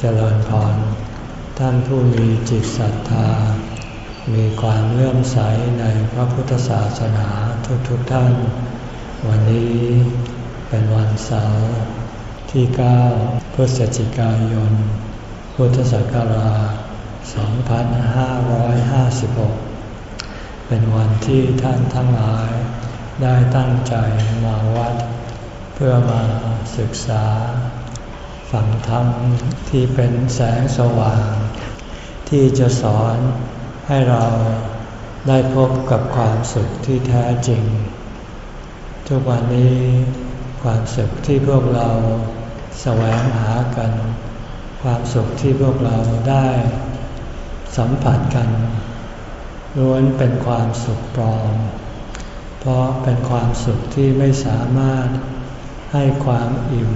เจริญพร ท่านผู้มีจิตศรัทธา มีความเลื่อมใสในพระพุทธศาสนาทุกๆทท่าน วันนี้เป็นวันเสาร์ที่ 9 พฤศจิกายน พุทธศักราช 2556 เป็นวันที่ท่านทั้งหลายได้ตั้งใจมาวัด เพื่อมาศึกษา ฝังธรรมที่เป็นแสงสว่าง ที่จะสอนให้เราได้พบกับความสุขที่แท้จริง ทุกวันนี้ความสุขที่พวกเราแสวงหากัน ความสุขที่พวกเราได้สัมผัสกันล้วนเป็นความสุขปลอม เพราะเป็นความสุขที่ไม่สามารถให้ความอิ่ม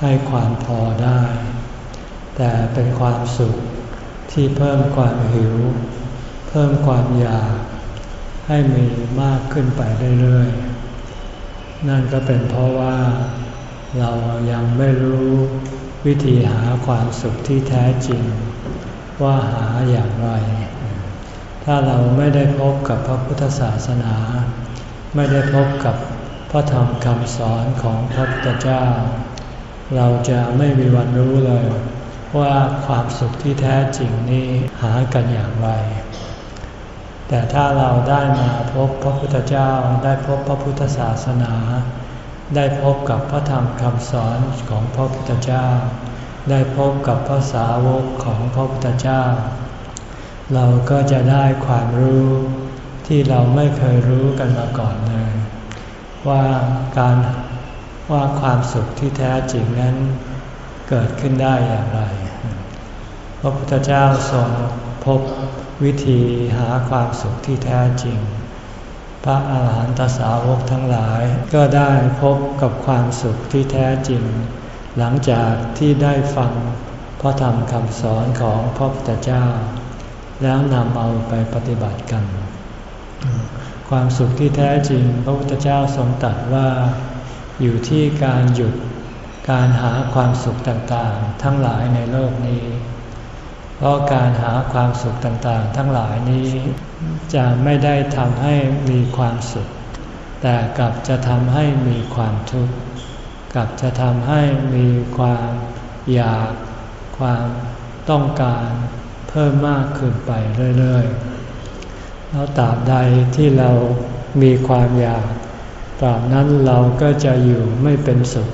ให้ความพอได้ แต่เป็นความสุขที่เพิ่มความหิว เพิ่มความอยาก ให้มีมากขึ้นไปเรื่อยๆ นั่นก็เป็นเพราะว่า เรายังไม่รู้วิธีหาความสุขที่แท้จริง ว่าหาอย่างไร ถ้าเราไม่ได้พบกับพระพุทธศาสนา ไม่ได้พบกับพระธรรมคำสอนของพระพุทธเจ้า เราจะไม่มีวันรู้เลย ว่าความสุขที่แท้จริงนี้หากันอย่างไร แต่ถ้าเราได้มาพบพระพุทธเจ้าได้พบพระพุทธศาสนา ได้พบกับพระธรรมคำสอนของพระพุทธเจ้า ได้พบกับพระสาวกของพระพุทธเจ้า เราก็จะได้ความรู้ที่เราไม่เคยรู้กันมาก่อนเลย ว่าการ ว่าความสุขที่แท้จริงนั้นเกิดขึ้นได้อย่างไร พระพุทธเจ้าทรงพบวิธีหาความสุขที่แท้จริง พระอาหารหันตสาวกทั้งหลายก็ได้พบกับความสุขที่แท้จริง หลังจากที่ได้ฟังพระธรรมคำสอนของพระพุทธเจ้า แล้วนำเอาไปปฏิบัติกัน ความสุขที่แท้จริง พระพุทธเจ้าทรงตรัสว่า อยู่ที่การหยุดการหาความสุขต่างๆ ทั้งหลายในโลกนี้ เพราะการหาความสุขต่างๆ ทั้งหลายนี้ จะไม่ได้ทำให้มีความสุข แต่กลับจะทำให้มีความทุกข์กลับจะทำให้มีความอยาก ความต้องการเพิ่มมากขึ้นไปเรื่อยๆแล้วตราบใดที่เรามีความอยาก ตราบนั้นเราก็จะอยู่ไม่เป็นสุข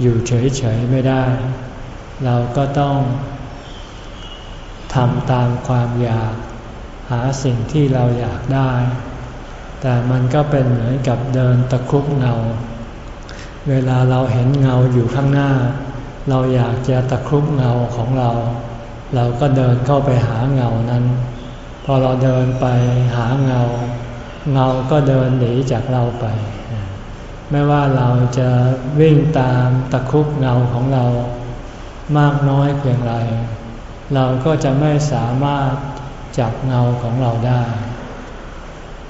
อยู่เฉยๆไม่ได้ เราก็ต้องทำตามความอยากหาสิ่งที่เราอยากได้ แต่มันก็เป็นเหมือนกับเดินตะคุบเงา เวลาเราเห็นเงาอยู่ข้างหน้า เราอยากจะตะครุบเงาของเรา เราก็เดินเข้าไปหาเงานั้น พอเราเดินไปหาเงา เงาก็เดินหนีจากเราไป ไม่ว่าเราจะวิ่งตามตะคุบเงาของเรามากน้อยเพียงไร เราก็จะไม่สามารถจับเงาของเราได้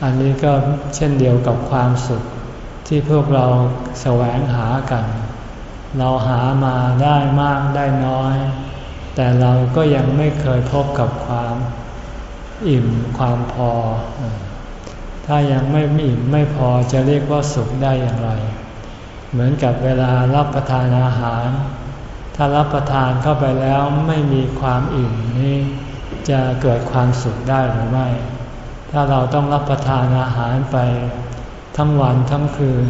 อันนี้ก็เช่นเดียวกับความสุขที่พวกเราแสวงหากัน เราหามาได้มากได้น้อย แต่เราก็ยังไม่เคยพบกับความอิ่มความพอ ถ้ายังไม่อิ่มไม่พอจะเรียกว่าสุขได้อย่างไร เหมือนกับเวลารับประทานอาหาร ถ้ารับประทานเข้าไปแล้วไม่มีความอิ่มนี้จะเกิดความสุขได้หรือไม่ ถ้าเราต้องรับประทานอาหารไป ทั้งวันทั้งคืน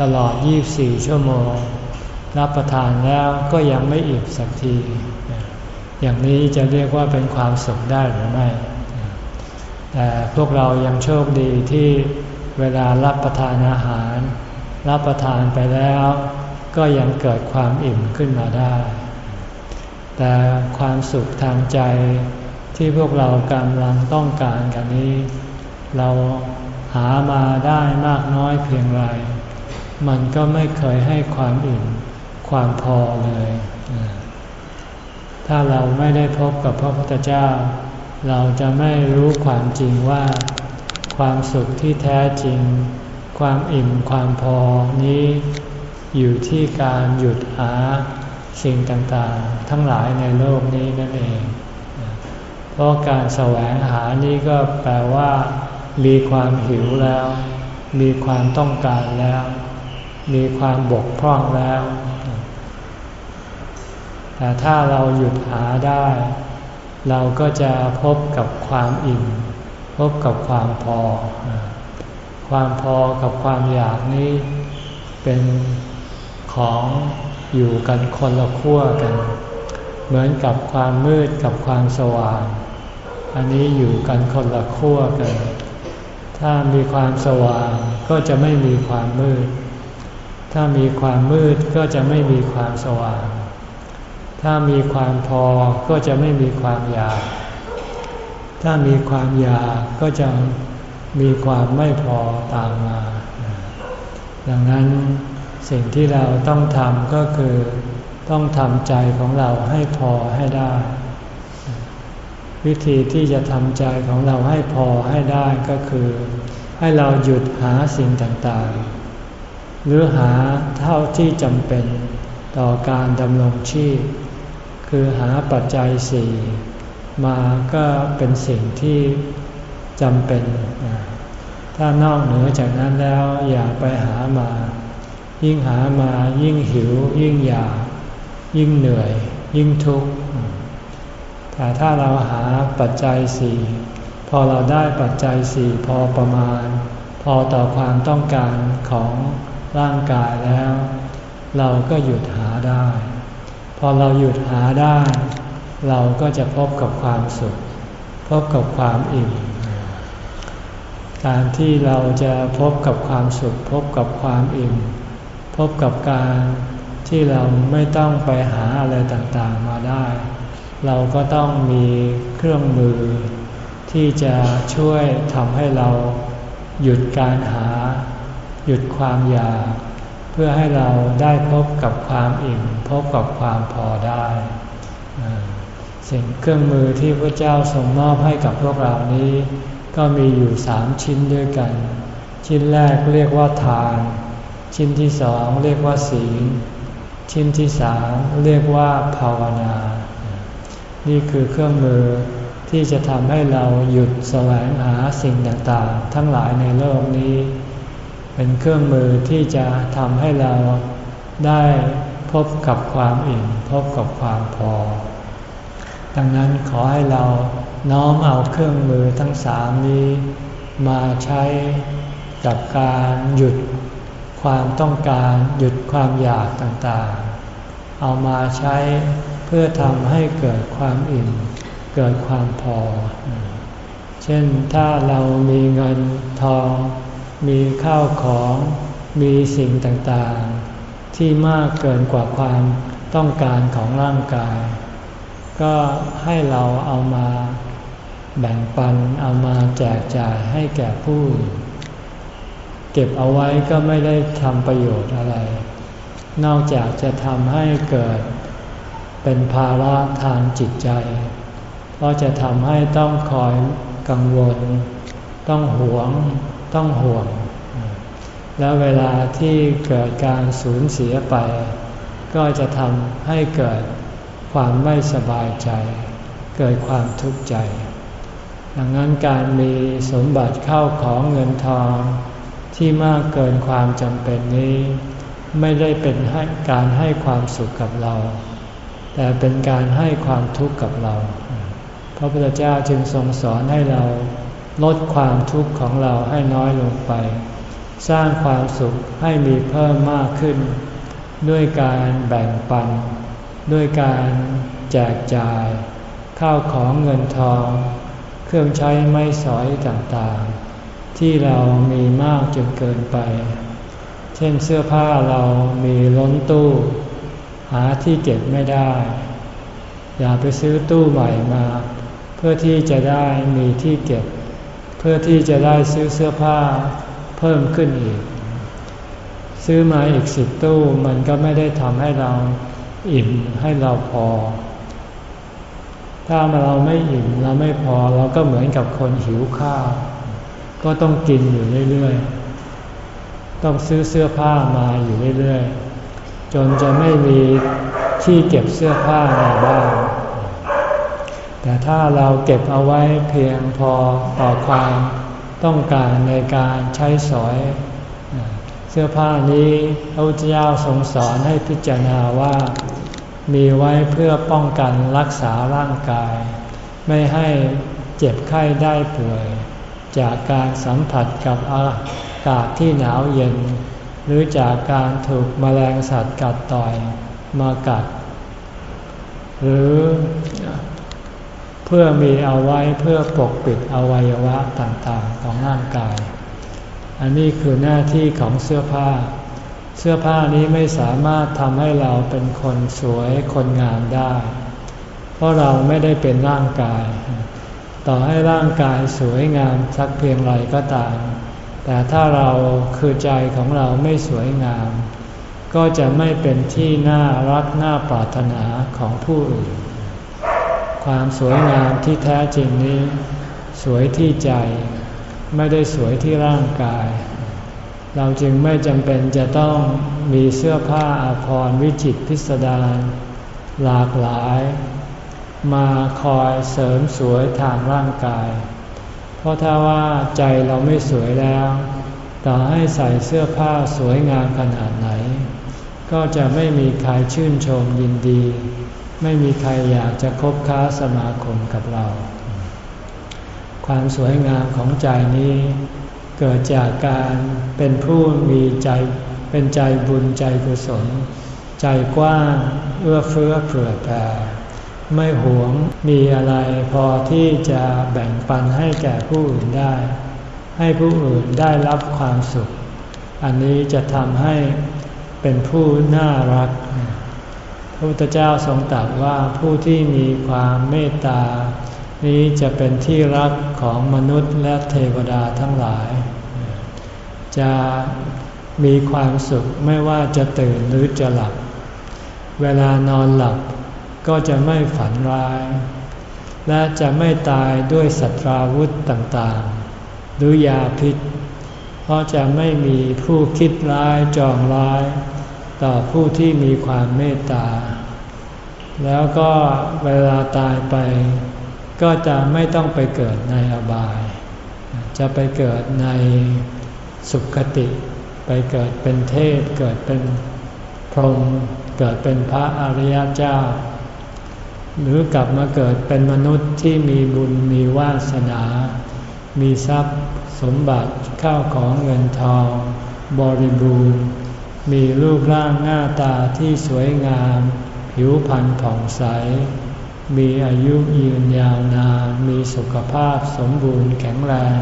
ตลอด 24 ชั่วโมง รับประทานแล้วก็ยังไม่อิ่มสักที อย่างนี้จะเรียกว่าเป็นความสุขได้หรือไม่ แต่พวกเรายังโชคดีที่เวลารับประทานอาหาร รับประทานไปแล้ว ก็ยังเกิดความอิ่มขึ้นมาได้ แต่ความสุขทางใจที่พวกเรากำลังต้องการกันนี้ เราหามาได้มากน้อยเพียงไร มันก็ไม่เคยให้ความอิ่มความพอเลย ถ้าเราไม่ได้พบกับพระพุทธเจ้า เราจะไม่รู้ความจริงว่า ความสุขที่แท้จริง ความอิ่มความพอนี้อยู่ที่การหยุดหาสิ่งต่างๆ ทั้งหลายในโลกนี้นั่นเอง เพราะการแสวงหานี้ก็แปลว่า มีความหิวแล้ว มีความต้องการแล้ว มีความบกพร่องแล้ว แต่ถ้าเราหยุดหาได้ เราก็จะพบกับความอิ่ม พบกับความพอ ความพอกับความอยากนี้เป็นของอยู่กันคนละขั้วกัน เหมือนกับความมืดกับความสว่าง อันนี้อยู่กันคนละขั้วกัน ถ้ามีความสว่างก็จะไม่มีความมืด ถ้ามีความมืดก็จะไม่มีความสว่าง ถ้ามีความพอก็จะไม่มีความอยาก ถ้ามีความอยากก็จะมีความไม่พอตามมา ดังนั้นสิ่งที่เราต้องทำก็คือต้องทำใจของเราให้พอให้ได้ วิธีที่จะทำใจของเราให้พอให้ได้ก็คือ ให้เราหยุดหาสิ่งต่างๆ หรือหาเท่าที่จำเป็นต่อการดำรงชีพ คือหาปัจจัยสี่มาก็เป็นสิ่งที่จำเป็น ถ้านอกเหนือจากนั้นแล้วอย่าไปหามา ยิ่งหามายิ่งหิว ยิ่งอยากยิ่งเหนื่อย ยิ่งทุกข์แต่ถ้าเราหาปัจจัยสี่พอเราได้ปัจจัยสี่พอประมาณ พอต่อความต้องการของร่างกายแล้ว เราก็หยุดหาได้ อเราหยุดหาได้ เราก็จะพบกับความสุข พบกับความอิ่มการที่เราจะพบกับความสุข พบกับความอิ่ม พบกับการที่เราไม่ต้องไปหาอะไรต่างๆมาได้ เราก็ต้องมีเครื่องมือ ที่จะช่วยทำให้เราหยุดการหา หยุดความอยาก เพื่อให้เราได้พบกับความอิ่ม พบกับความพอได้ สิ่งเครื่องมือที่พระเจ้าทรงมอบให้กับพวกเรานี้ ก็มีอยู่สามชิ้นด้วยกัน ชิ้นแรกเรียกว่าทาน ชิ้นที่สองเรียกว่าศีล ชิ้นที่สามเรียกว่าภาวนา นี่คือเครื่องมือที่จะทำให้เราหยุดแสวงหาสิ่งต่างๆ ทั้งหลายในโลกนี้ เป็นเครื่องมือที่จะทำให้เราได้พบกับความอิ่มพบกับความพอ ดังนั้นขอให้เราน้อมเอาเครื่องมือทั้งสามนี้มาใช้กับการหยุดความต้องการหยุดความอยากต่างๆ เอามาใช้เพื่อทำให้เกิดความอิ่ม เกิดความพอ เช่นถ้าเรามีเงินทอง มีข้าวของมีสิ่งต่างๆ ที่มากเกินกว่าความต้องการของร่างกาย ก็ให้เราเอามาแบ่งปันเอามาแจกจ่ายให้แก่ผู้อื่นเก็บเอาไว้ก็ไม่ได้ทำประโยชน์อะไร นอกจากจะทำให้เกิดเป็นภาระทางจิตใจ เพราะจะทำให้ต้องคอยกังวล ต้องหวง ต้องห่วง แล้วเวลาที่เกิดการสูญเสียไป ก็จะทำให้เกิดความไม่สบายใจ เกิดความทุกข์ใจ ดังนั้นการมีสมบัติเข้าของเงินทอง ที่มากเกินความจำเป็นนี้ ไม่ได้เป็นให้การให้ความสุขกับเรา แต่เป็นการให้ความทุกข์กับเรา พระพุทธเจ้าจึงทรงสอนให้เรา ลดความทุกข์ของเราให้น้อยลงไป สร้างความสุขให้มีเพิ่มมากขึ้น ด้วยการแบ่งปัน ด้วยการแจกจ่าย ข้าวของเงินทอง เครื่องใช้ไม่สอยต่างๆ ที่เรามีมากจนเกินไป เช่นเสื้อผ้าเรามีล้นตู้ หาที่เก็บไม่ได้ อย่าไปซื้อตู้ใหม่มา เพื่อที่จะได้มีที่เก็บ พื่อที่จะได้ซื้อเสื้อผ้าเพิ่มขึ้นอีก ซื้อมาอีกสิบตู้มันก็ไม่ได้ทำให้เราอิ่มให้เราพอ ถ้าเราไม่อิ่มเราไม่พอเราก็เหมือนกับคนหิวข้าว ก็ต้องกินอยู่เรื่อยๆ ต้องซื้อเสื้อผ้ามาอยู่เรื่อยๆ จนจะไม่มีที่เก็บเสื้อผ้าในบ้าน แต่ถ้าเราเก็บเอาไว้เพียงพอต่อความต้องการในการใช้สอย เสื้อผ้านี้พระพุทธเจ้าทรงสอนให้พิจารณาว่า มีไว้เพื่อป้องกันรักษาร่างกาย ไม่ให้เจ็บไข้ได้ป่วย จากการสัมผัสกับอากาศที่หนาวเย็น หรือจากการถูกมแมลงสัตว์กัดต่อยมากัด หรือ เพื่อมีเอาไว้เพื่อปกปิดอวัยวะต่างๆของร่างกาย อันนี้คือหน้าที่ของเสื้อผ้า เสื้อผ้านี้ไม่สามารถทำให้เราเป็นคนสวยคนงามได้ เพราะเราไม่ได้เป็นร่างกาย ต่อให้ร่างกายสวยงามสักเพียงไรก็ตาม แต่ถ้าเราคือใจของเราไม่สวยงาม ก็จะไม่เป็นที่น่ารักน่าปรารถนาของผู้อื่น ความสวยงามที่แท้จริงนี้ สวยที่ใจ ไม่ได้สวยที่ร่างกาย เราจึงไม่จำเป็นจะต้องมีเสื้อผ้าอาภรณ์วิจิตพิสดารหลากหลาย มาคอยเสริมสวยทางร่างกาย เพราะถ้าว่าใจเราไม่สวยแล้ว ต่อให้ใส่เสื้อผ้าสวยงามขนาดไหน ก็จะไม่มีใครชื่นชมยินดี ไม่มีใครอยากจะคบค้าสมาคมกับเรา ความสวยงามของใจนี้เกิดจากการเป็นผู้มีใจเป็นใจบุญใจกุศล ใจกว้างเอื้อเฟื้อเผื่อแผ่ไม่หวงมีอะไรพอที่จะแบ่งปันให้แก่ผู้อื่นได้ ให้ผู้อื่นได้รับความสุข อันนี้จะทำให้เป็นผู้น่ารัก พระพุทธเจ้าทรงตรัสว่าผู้ที่มีความเมตตา นี้จะเป็นที่รักของมนุษย์และเทวดาทั้งหลาย จะมีความสุขไม่ว่าจะตื่นหรือจะหลับ เวลานอนหลับก็จะไม่ฝันร้าย และจะไม่ตายด้วยสัตราวุธต่างๆ หรือยาพิษ เพราะจะไม่มีผู้คิดร้ายจองร้าย ต่อผู้ที่มีความเมตตา แล้วก็เวลาตายไป ก็จะไม่ต้องไปเกิดในอบาย จะไปเกิดในสุขติ ไปเกิดเป็นเทพ เกิดเป็นพรหม เกิดเป็นพระอริยเจ้า หรือกลับมาเกิดเป็นมนุษย์ที่มีบุญมีวาสนา มีทรัพย์สมบัติข้าวของเงินทอง บริบูรณ์ มีรูปร่างหน้าตาที่สวยงาม ผิวพรรณผ่องใส มีอายุยืนยาวนาน มีสุขภาพสมบูรณ์แข็งแรง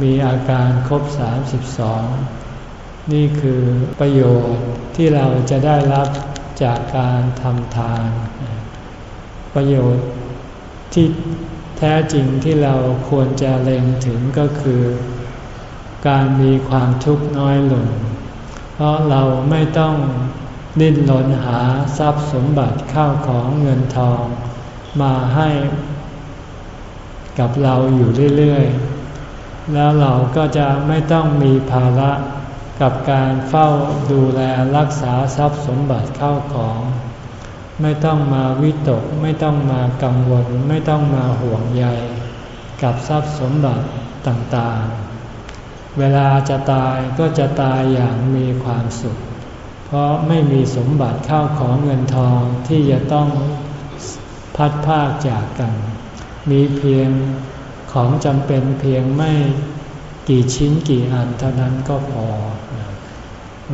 มีอาการครบ 32 นี่คือประโยชน์ที่เราจะได้รับจากการทำทาน ประโยชน์ที่แท้จริงที่เราควรจะเล็งถึงก็คือ การมีความทุกข์น้อยลง เพราะเราไม่ต้องดิ้นรนหาทรัพย์สมบัติข้าวของเงินทอง มาให้กับเราอยู่เรื่อยๆ แล้วเราก็จะไม่ต้องมีภาระกับการเฝ้าดูแลรักษาทรัพย์สมบัติเข้าของ ไม่ต้องมาวิตก ไม่ต้องมากังวล ไม่ต้องมาห่วงใย กับทรัพย์สมบัติต่างๆ เวลาจะตายก็จะตายอย่างมีความสุข เพราะไม่มีสมบัติเข้าของเงินทองที่จะต้องพัดภาคจากกัน มีเพียงของจำเป็นเพียงไม่กี่ชิ้นกี่อันเท่านั้นก็พอ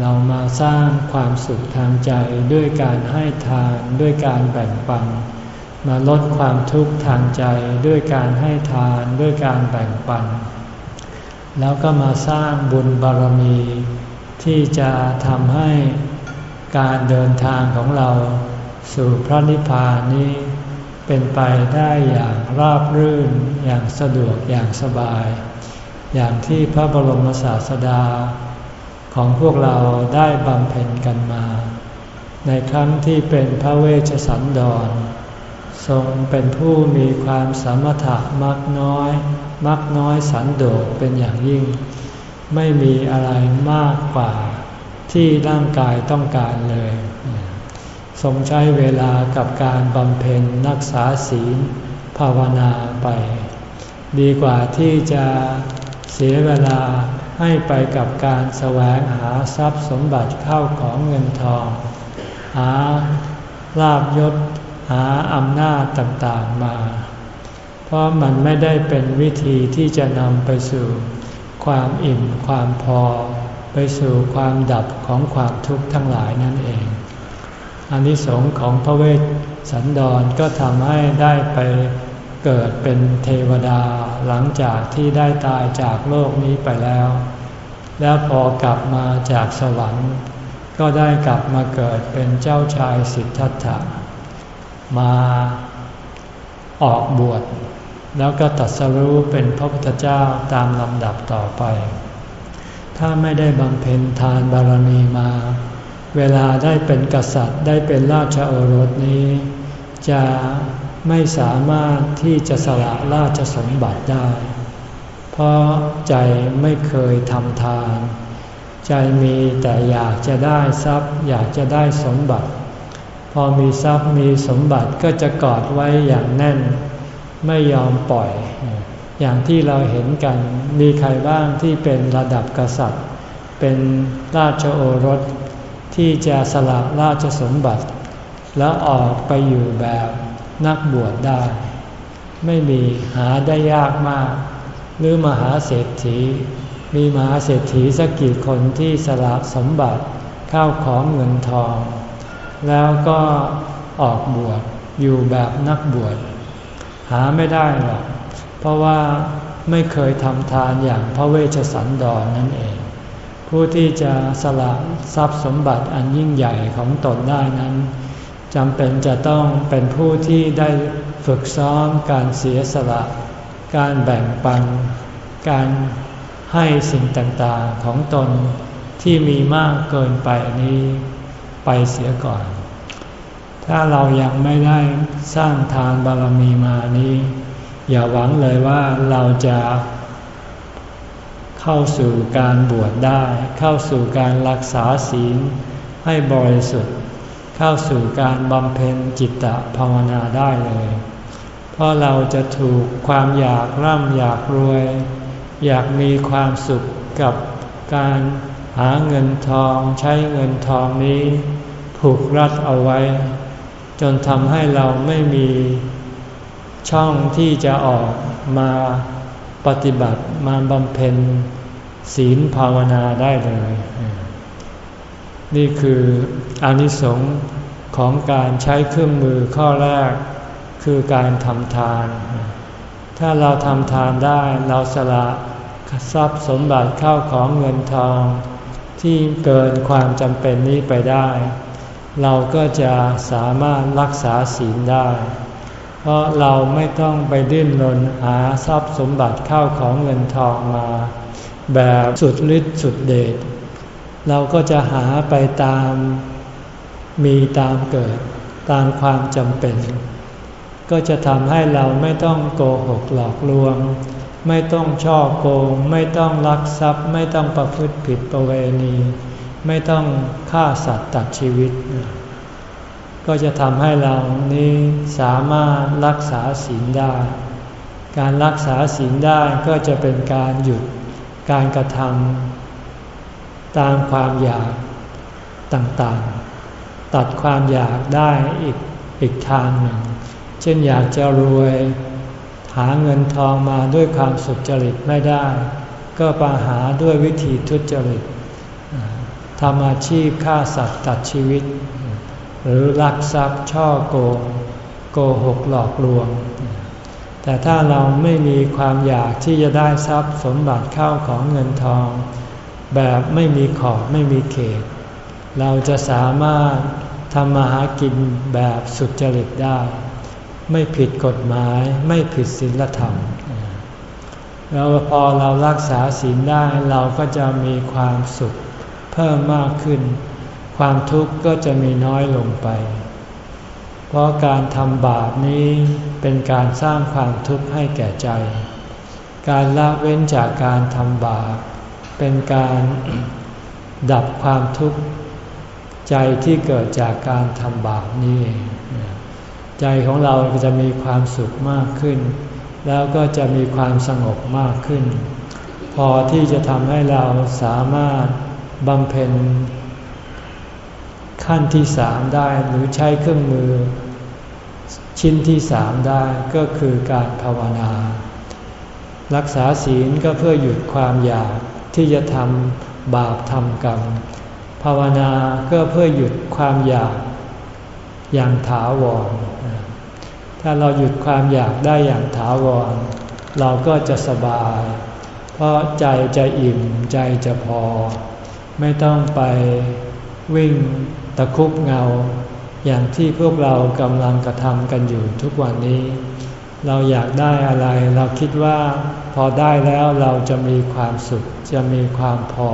เรามาสร้างความสุขทางใจด้วยการให้ทานด้วยการแบ่งปัน มาลดความทุกข์ทางใจด้วยการให้ทานด้วยการแบ่งปัน แล้วก็มาสร้างบุญบารมี ที่จะทำให้การเดินทางของเราสู่พระนิพพานนี้ เป็นไปได้อย่างราบรื่นอย่างสะดวกอย่างสบาย อย่างที่พระบรมศาสดา ของพวกเราได้บำเพ็ญกันมา ในครั้งที่เป็นพระเวชสันดร ทรงเป็นผู้มีความสมถะมักน้อย มักน้อยสันโดษเป็นอย่างยิ่ง ไม่มีอะไรมากกว่าที่ร่างกายต้องการเลย ทรงใช้เวลากับการบำเพ็ญนักษาศีลภาวนาไป ดีกว่าที่จะเสียเวลาให้ไปกับการแสวงหาทรัพย์สมบัติเข้าของเงินทอง หาลาบยศหาอำนาจต่างๆมา เพราะมันไม่ได้เป็นวิธีที่จะนำไปสู่ความอิ่มความพอ ไปสู่ความดับของความทุกข์ทั้งหลายนั่นเองอานิสงส์ของพระเวสสันดรก็ทำให้ได้ไปเกิดเป็นเทวดาหลังจากที่ได้ตายจากโลกนี้ไปแล้ว แล้วพอกลับมาจากสวรรค์ ก็ได้กลับมาเกิดเป็นเจ้าชายสิทธัตถะมาออกบวช แล้วก็ตัดสรู้เป็นพระพุทธเจ้าตามลำดับต่อไป ถ้าไม่ได้บำเพ็ญทานบารมีมา เวลาได้เป็นกษัตริย์ได้เป็นราชโอรสนี้ จะไม่สามารถที่จะสละราชสมบัติได้ เพราะใจไม่เคยทำทาน ใจมีแต่อยากจะได้ทรัพย์ อยากจะได้สมบัติ พอมีทรัพย์มีสมบัติก็จะกอดไว้อย่างแน่น ไม่ยอมปล่อย อย่างที่เราเห็นกันมีใครบ้างที่เป็นระดับกษัตริย์ เป็นราชโอรสที่จะสละราชสมบัติ แล้วออกไปอยู่แบบนักบวชได้ ไม่มีหาได้ยากมาก หรือมหาเศรษฐี มีมหาเศรษฐีสักกี่คนที่สละสมบัติข้าวของเงินทอง แล้วก็ออกบวชอยู่แบบนักบวช หาไม่ได้หรอก เพราะว่าไม่เคยทำทานอย่างพระเวชสันดรนนั่นเอง ผู้ที่จะสละทรัพย์สมบัติอันยิ่งใหญ่ของตนได้นั้นจำเป็นจะต้องเป็นผู้ที่ได้ฝึกซ้อมการเสียสละ การแบ่งปัน การให้สิ่งต่างๆของตนที่มีมากเกินไปนี้ไปเสียก่อน ถ้าเรายังไม่ได้สร้างทานบารมีมานี้ อย่าหวังเลยว่าเราจะเข้าสู่การบวชได้ เข้าสู่การรักษาศีลให้บริสุทธิ์ เข้าสู่การบำเพ็ญจิตตภาวนาได้เลย เพราะเราจะถูกความอยากร่ำอยากรวย อยากมีความสุขกับการหาเงินทองใช้เงินทองนี้ ผูกรัดเอาไว้ จนทำให้เราไม่มีช่องที่จะออกมาปฏิบัติมาบำเพ็ญศีลภาวนาได้เลย นี่คืออนิสงส์ของการใช้เครื่องมือข้อแรก คือการทำทาน ถ้าเราทำทานได้เราสละทรัพย์สมบัติเข้าของเงินทอง ที่เกินความจำเป็นนี้ไปได้ เราก็จะสามารถรักษาศีลได้ เพราะเราไม่ต้องไปดิ้นรนหาทรัพย์สมบัติเข้าของเงินทองมา แบบสุดฤทธิ์สุดเดช เราก็จะหาไปตามมีตามเกิดตามความจำเป็น ก็จะทำให้เราไม่ต้องโกหกหลอกลวง ไม่ต้องช่อโกง ไม่ต้องลักทรัพย์ ไม่ต้องประพฤติผิดประเวณี ไม่ต้องฆ่าสัตว์ตัดชีวิต ก็จะทำให้เรานี้สามารถรักษาศีลได้ การรักษาศีลได้ก็จะเป็นการหยุดการกระทำตามความอยากต่างๆ ตัดความอยากได้อีกอีกทางหนึ่ง เช่นอยากจะรวยหาเงินทองมาด้วยความสุจริตไม่ได้ ก็ปาหาด้วยวิธีทุจริต ทำอาชีพฆ่าสัตว์ตัดชีวิต หรือลักทรัพย์ช่อโกงโกหกหลอกลวง แต่ถ้าเราไม่มีความอยากที่จะได้ทรัพย์สมบัติเข้าของเงินทอง แบบไม่มีขอบไม่มีเขต เราจะสามารถทำมาหากินแบบสุจริตได้ ไม่ผิดกฎหมายไม่ผิดศีลธรรมแล้วพอเรารักษาศีลได้เราก็จะมีความสุข เพิ่มมากขึ้น ความทุกข์ก็จะมีน้อยลงไป เพราะการทำบาปนี้เป็นการสร้างความทุกข์ให้แก่ใจ การละเว้นจากการทำบาปเป็นการดับความทุกข์ใจที่เกิดจากการทำบาปนี่ใจของเราจะมีความสุขมากขึ้น แล้วก็จะมีความสงบมากขึ้น พอที่จะทำให้เราสามารถ บำเพ็ญขั้นที่สามได้หรือใช้เครื่องมือ ชิ้นที่สามได้ก็คือการภาวนา รักษาศีลก็เพื่อหยุดความอยากที่จะทำบาปทำกรรม ภาวนาก็เพื่อหยุดความอยากอย่างถาวร ถ้าเราหยุดความอยากได้อย่างถาวร เราก็จะสบาย เพราะใจจะอิ่มใจจะพอ ไม่ต้องไปวิ่งตะคุบเงา อย่างที่พวกเรากำลังกระทำกันอยู่ทุกวันนี้ เราอยากได้อะไรเราคิดว่าพอได้แล้วเราจะมีความสุขจะมีความพอ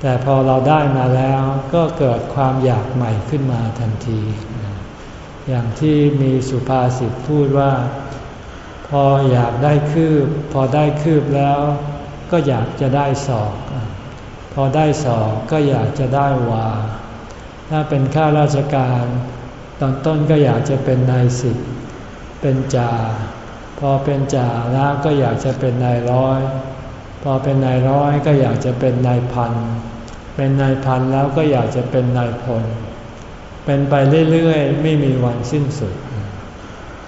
แต่พอเราได้มาแล้วก็เกิดความอยากใหม่ขึ้นมาทันที อย่างที่มีสุภาษิตพูดว่า พออยากได้คืบ พอได้คืบแล้ว ก็อยากจะได้ศอก พอได้ศอกก็อยากจะได้วา ถ้าเป็นข้าราชการ ตอนต้นก็อยากจะเป็นนายสิบเป็นจ่า พอเป็นจ่าแล้วก็อยากจะเป็นนายร้อย พอเป็นนายร้อยก็อยากจะเป็นนายพัน เป็นนายพันแล้วก็อยากจะเป็นนายพล เป็นไปเรื่อยๆ ไม่มีวันสิ้นสุด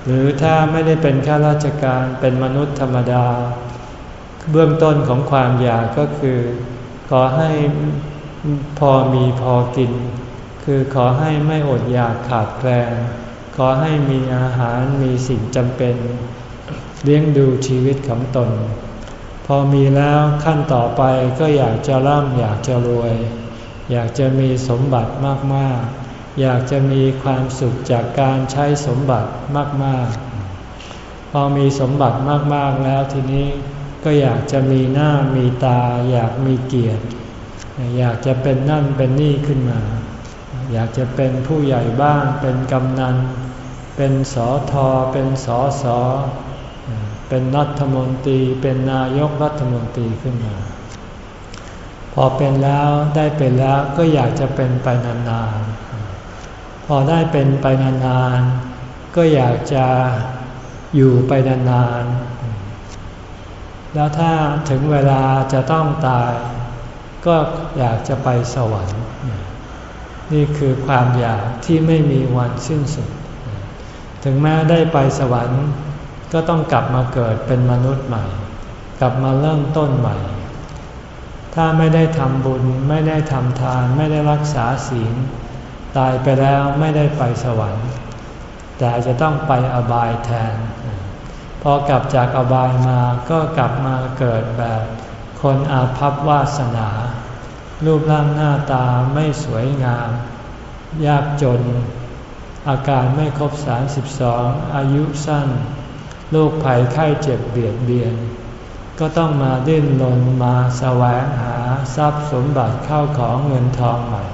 หรือถ้าไม่ได้เป็นข้าราชการเป็นมนุษย์ธรรมดา เบื้องต้นของความอยากก็คือ ขอให้พอมีพอกิน คือขอให้ไม่อดอยากขาดแคลน ขอให้มีอาหารมีสิ่งจำเป็น เลี้ยงดูชีวิตของตน พอมีแล้วขั้นต่อไปก็อยากจะร่ำอยากจะรวย อยากจะมีสมบัติมากๆ อยากจะมีความสุขจากการใช้สมบัติมากๆ พอมีสมบัติมากๆแล้วทีนี้ ก็อยากจะมีหน้ามีตา อยากมีเกียรติ อยากจะเป็นนั่นเป็นนี่ขึ้นมา อยากจะเป็นผู้ใหญ่บ้านเป็นกำนัน เป็นสอทอเป็นสอสอเป็นรัฐมนตรีเป็นนายกรัฐมนตรีขึ้นมา พอเป็นแล้วได้เป็นแล้วก็อยากจะเป็นไปนานๆ พอได้เป็นไปนานๆ ก็อยากจะอยู่ไปนานๆ แล้วถ้าถึงเวลาจะต้องตาย ก็อยากจะไปสวรรค์ นี่คือความอยากที่ไม่มีวันสิ้นสุด ถึงแม้ได้ไปสวรรค์ ก็ต้องกลับมาเกิดเป็นมนุษย์ใหม่ กลับมาเริ่มต้นใหม่ ถ้าไม่ได้ทำบุญไม่ได้ทำทาน ไม่ได้รักษาศีล ตายไปแล้วไม่ได้ไปสวรรค์ แต่จะต้องไปอบายแทน พอกลับจากอบายมาก็กลับมาเกิดแบบ คนอาภัพวาสนา รูปร่างหน้าตาไม่สวยงาม ยากจน อาการไม่ครบ 32 อายุสั้น โรคภัยไข้เจ็บเบียดเบียน ก็ต้องมาดิ้นรนมาแสวงหาทรัพย์สมบัติเข้าของเงินทองใหม่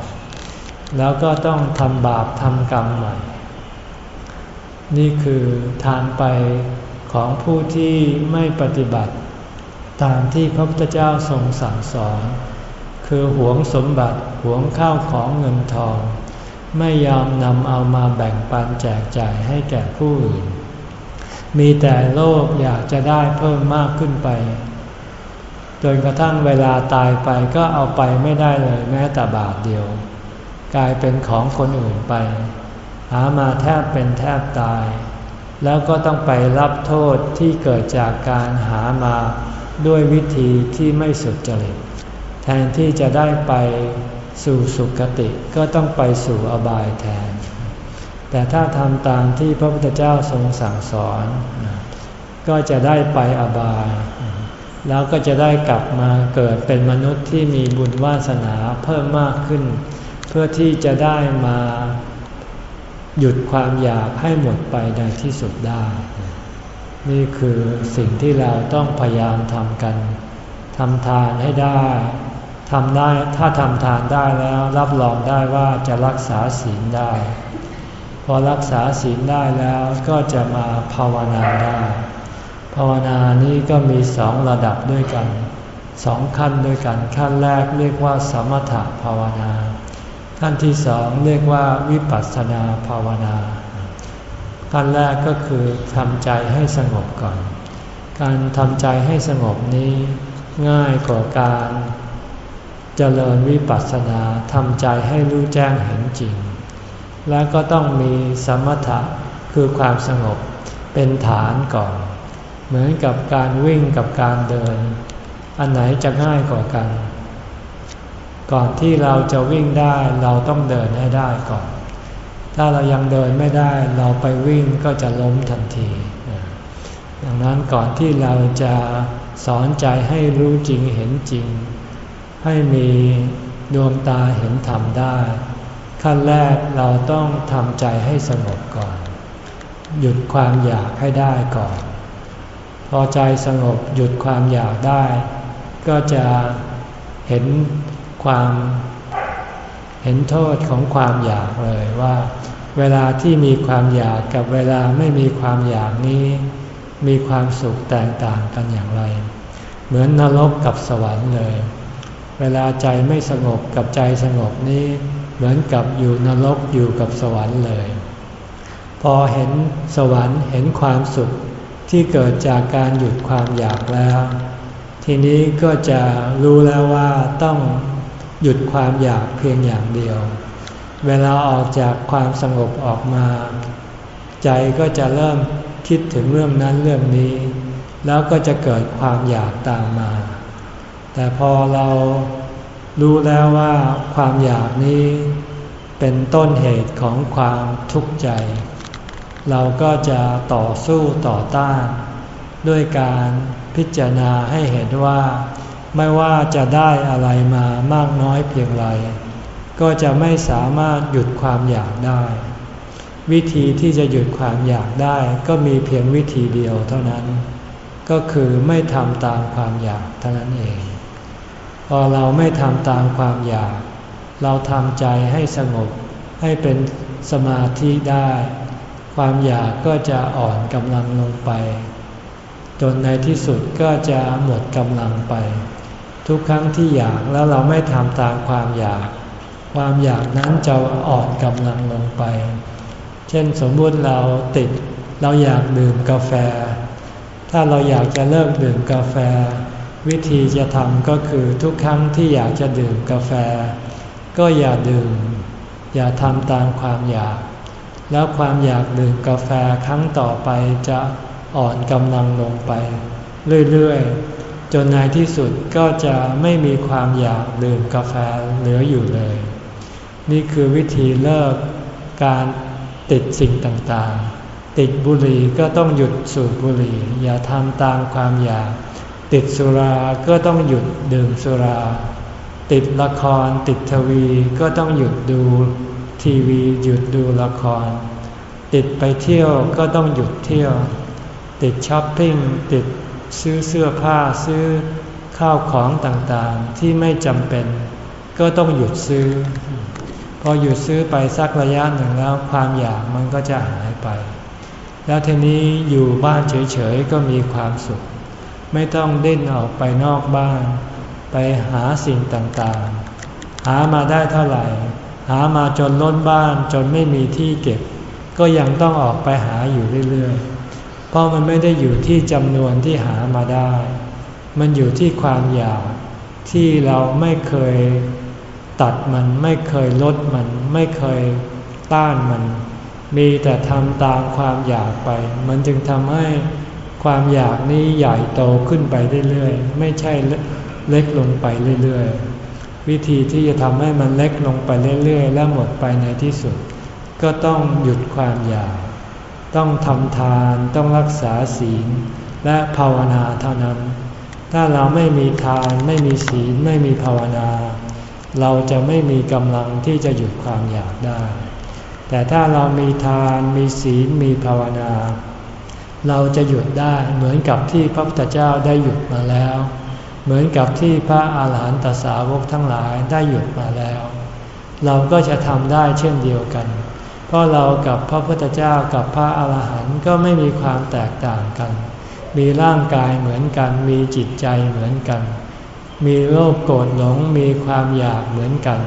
แล้วก็ต้องทำบาปทำกรรมใหม่ นี่คือทางไป ของผู้ที่ไม่ปฏิบัติ ตามที่พระพุทธเจ้าทรงสั่งสอน คือหวงสมบัติหวงข้าวของเงินทอง ไม่ยอมนำเอามาแบ่งปันแจกจ่ายให้แก่ผู้อื่น มีแต่โลภอยากจะได้เพิ่มมากขึ้นไป จนกระทั่งเวลาตายไปก็เอาไปไม่ได้เลยแม้แต่บาทเดียว กลายเป็นของคนอื่นไป หามาแทบเป็นแทบตาย แล้วก็ต้องไปรับโทษที่เกิดจากการหามาด้วยวิธีที่ไม่สุจริต แทนที่จะได้ไปสู่สุคติก็ต้องไปสู่อบายแทน แต่ถ้าทำตามที่พระพุทธเจ้าทรงสั่งสอน ก็จะได้ไปอบาย แล้วก็จะได้กลับมาเกิดเป็นมนุษย์ที่มีบุญวาสนาเพิ่มมากขึ้น เพื่อที่จะได้มา หยุดความอยากให้หมดไปในที่สุดได้ นี่คือสิ่งที่เราต้องพยายามทำกันทำทานให้ได้ทำได้ถ้าทำทานได้แล้วรับรองได้ว่าจะรักษาศีลได้ พอรักษาศีลได้แล้วก็จะมาภาวนาได้ ภาวนานี้ก็มีสองระดับด้วยกันสองขั้นด้วยกันขั้นแรกเรียกว่าสมถะภาวนา ขั้นที่สองเรียกว่าวิปัสสนาภาวนา ขั้นแรกก็คือทำใจให้สงบก่อน การทำใจให้สงบนี้ง่ายกว่าการเจริญวิปัสสนาทำใจให้รู้แจ้งเห็นจริง และก็ต้องมีสมถะคือความสงบเป็นฐานก่อน เหมือนกับการวิ่งกับการเดิน อันไหนจะง่ายกว่ากัน ก่อนที่เราจะวิ่งได้เราต้องเดินให้ได้ก่อน ถ้าเรายังเดินไม่ได้เราไปวิ่งก็จะล้มทันทีดังนั้นก่อนที่เราจะสอนใจให้รู้จริงเห็นจริง ให้มีดวงตาเห็นธรรมได้ ขั้นแรกเราต้องทำใจให้สงบก่อน หยุดความอยากให้ได้ก่อน พอใจสงบหยุดความอยากได้ ก็จะเห็น ความเห็นโทษของความอยากเลยว่า เวลาที่มีความอยากกับเวลาไม่มีความอยากนี้ มีความสุขแตกต่างกันอย่างไร เหมือนนรกกับสวรรค์เลย เวลาใจไม่สงบกับใจสงบนี้เหมือนกับอยู่นรกอยู่กับสวรรค์เลย พอเห็นสวรรค์เห็นความสุขที่เกิดจากการหยุดความอยากแล้ว ทีนี้ก็จะรู้แล้วว่าต้อง หยุดความอยากเพียงอย่างเดียว เวลาออกจากความสงบออกมา ใจก็จะเริ่มคิดถึงเรื่องนั้นเรื่องนี้ แล้วก็จะเกิดความอยากตามมา แต่พอเรารู้แล้วว่าความอยากนี้เป็นต้นเหตุของความทุกข์ใจ เราก็จะต่อสู้ต่อต้าน ด้วยการพิจารณาให้เห็นว่า ไม่ว่าจะได้อะไรมามากน้อยเพียงไรก็จะไม่สามารถหยุดความอยากได้ วิธีที่จะหยุดความอยากได้ ก็มีเพียงวิธีเดียวเท่านั้น ก็คือไม่ทำตามความอยากเท่านั้นเอง พอเราไม่ทำตามความอยาก เราทำใจให้สงบให้เป็นสมาธิได้ ความอยากก็จะอ่อนกำลังลงไป จนในที่สุดก็จะหมดกำลังไป ทุกครั้งที่อยากแล้วเราไม่ทำตามความอยาก ความอยากนั้นจะอ่อนกำลังลงไป เช่นสมมุติเราติดเราอยากดื่มกาแฟ ถ้าเราอยากจะเลิกดื่มกาแฟ วิธีจะทำก็คือทุกครั้งที่อยากจะดื่มกาแฟ ก็อย่าดื่ม อย่าทำตามความอยาก แล้วความอยากดื่มกาแฟครั้งต่อไปจะอ่อนกำลังลงไป เรื่อยๆ จนในที่สุดก็จะไม่มีความอยากดื่มกาแฟเหลืออยู่เลย นี่คือวิธีเลิกการติดสิ่งต่างๆ ติดบุหรี่ก็ต้องหยุดสูบบุหรี่ อย่าทำตามความอยาก ติดสุราก็ต้องหยุดดื่มสุรา ติดละครติดทีวีก็ต้องหยุดดูทีวีหยุดดูละคร ติดไปเที่ยวก็ต้องหยุดเที่ยว ติดช้อปปิ้งติด ซื้อเสื้อผ้าซื้อข้าวของต่างๆที่ไม่จำเป็น ก็ต้องหยุดซื้อ พอหยุดซื้อไปสักระยะหนึ่งแล้วความอยากมันก็จะหายไป แล้วทีนี้อยู่บ้านเฉยๆก็มีความสุข ไม่ต้องเด่นออกไปนอกบ้าน ไปหาสิ่งต่างๆ หามาได้เท่าไหร่ หามาจนล้นบ้านจนไม่มีที่เก็บ ก็ยังต้องออกไปหาอยู่เรื่อยๆ เพราะมันไม่ได้อยู่ที่จำนวนที่หามาได้ มันอยู่ที่ความอยากที่เราไม่เคยตัดมันไม่เคยลดมันไม่เคยต้านมัน มีแต่ทำตามความอยากไป มันจึงทำให้ความอยากนี้ใหญ่โตขึ้นไปเรื่อยๆ ไม่ใช่เล็กลงไปเรื่อยๆ วิธีที่จะทำให้มันเล็กลงไปเรื่อยๆ และหมดไปในที่สุด ก็ต้องหยุดความอยาก ต้องทำทานต้องรักษาศีล และภาวนาเท่านั้น ถ้าเราไม่มีทานไม่มีศีลไม่มีภาวนา เราจะไม่มีกำลังที่จะหยุดความอยากได้ แต่ถ้าเรามีทานมีศีลมีภาวนา เราจะหยุดได้เหมือนกับที่พระพุทธเจ้าได้หยุดมาแล้ว เหมือนกับที่พระอาหารหันตสาวกทั้งหลายได้หยุดมาแล้ว เราก็จะทำได้เช่นเดียวกัน เพราะเรากับพระพุทธเจ้ากับพระอาหารหันต์ก็ไม่มีความแตกต่างกัน มีร่างกายเหมือนกัน มีจิตใจเหมือนกัน มีโรคโกรธหลงมีความอยากเหมือนกัน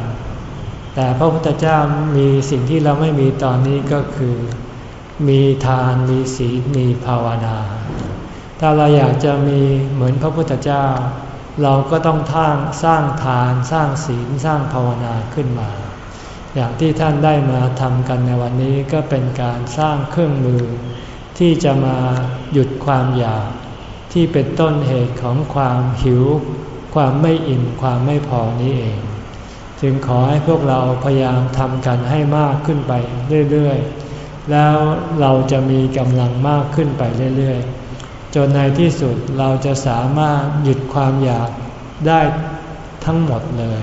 แต่พระพุทธเจ้ามีสิ่งที่เราไม่มีตอนนี้ก็คือ มีทานมีศีลมีภาวนา ถ้าเราอยากจะมีเหมือนพระพุทธเจ้า เราก็ต้องท่างสร้างทานสร้างศีลสร้างภาวนาขึ้นมา อย่างที่ท่านได้มาทำกันในวันนี้ก็เป็นการสร้างเครื่องมือ ที่จะมาหยุดความอยาก ที่เป็นต้นเหตุของความหิว ความไม่อิ่มความไม่พอนี้เอง จึงขอให้พวกเราพยายามทำกันให้มากขึ้นไปเรื่อยๆ แล้วเราจะมีกำลังมากขึ้นไปเรื่อยๆ จนในที่สุดเราจะสามารถหยุดความอยากได้ทั้งหมดเลย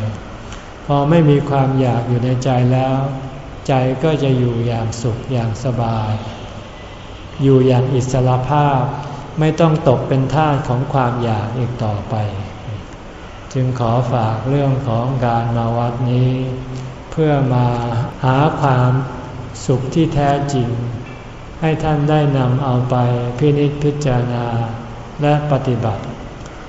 พอไม่มีความอยากอยู่ในใจแล้ว ใจก็จะอยู่อย่างสุขอย่างสบาย อยู่อย่างอิสระภาพ ไม่ต้องตกเป็นทาสของความอยากอีกต่อไป จึงขอฝากเรื่องของการมาวัดนี้ เพื่อมาหาความสุขที่แท้จริง ให้ท่านได้นำเอาไปพินิจพิจารณาและปฏิบัติ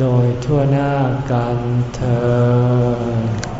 โดยทั่วหน้ากันเธอ